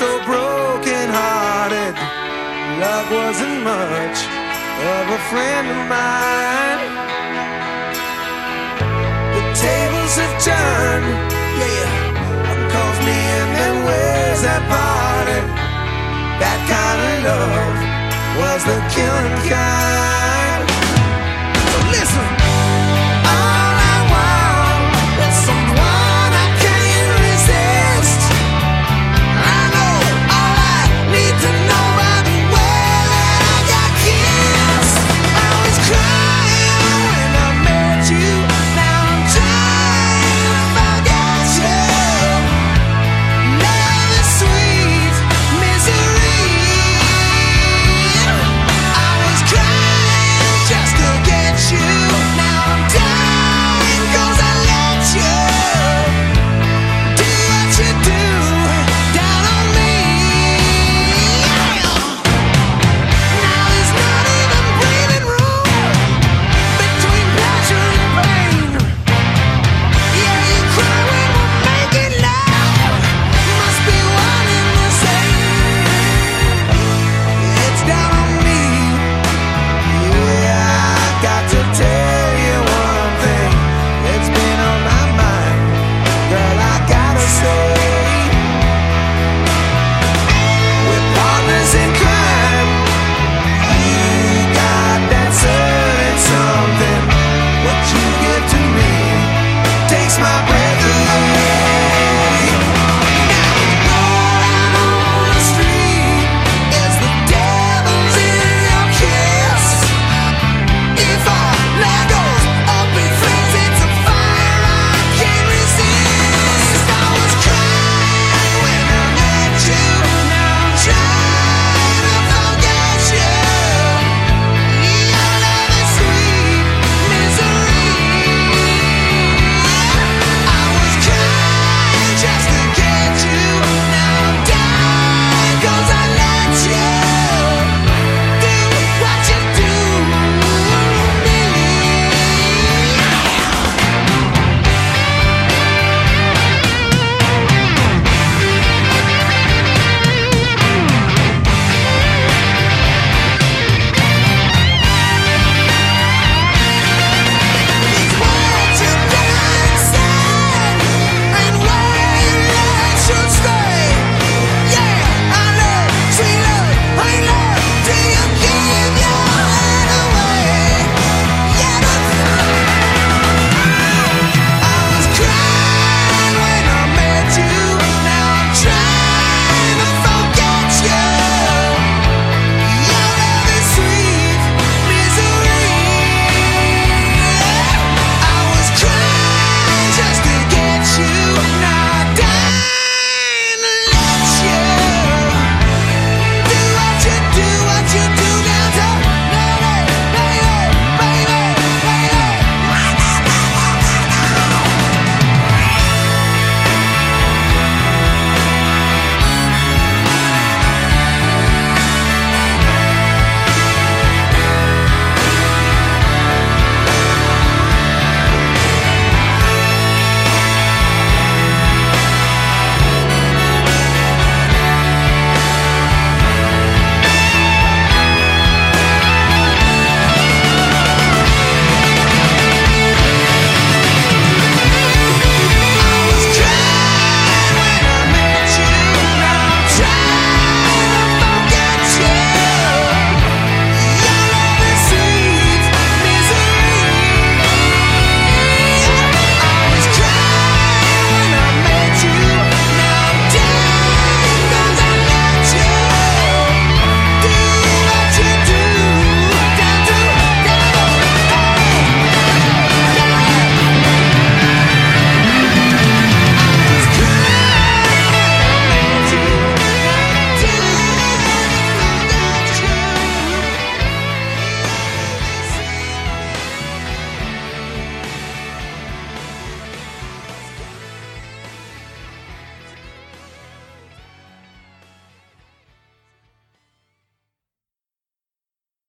so broken hearted. Love wasn't much of a friend of mine. The tables have turned, yeah. Me and then where's that party? That kind of love was the killing kind.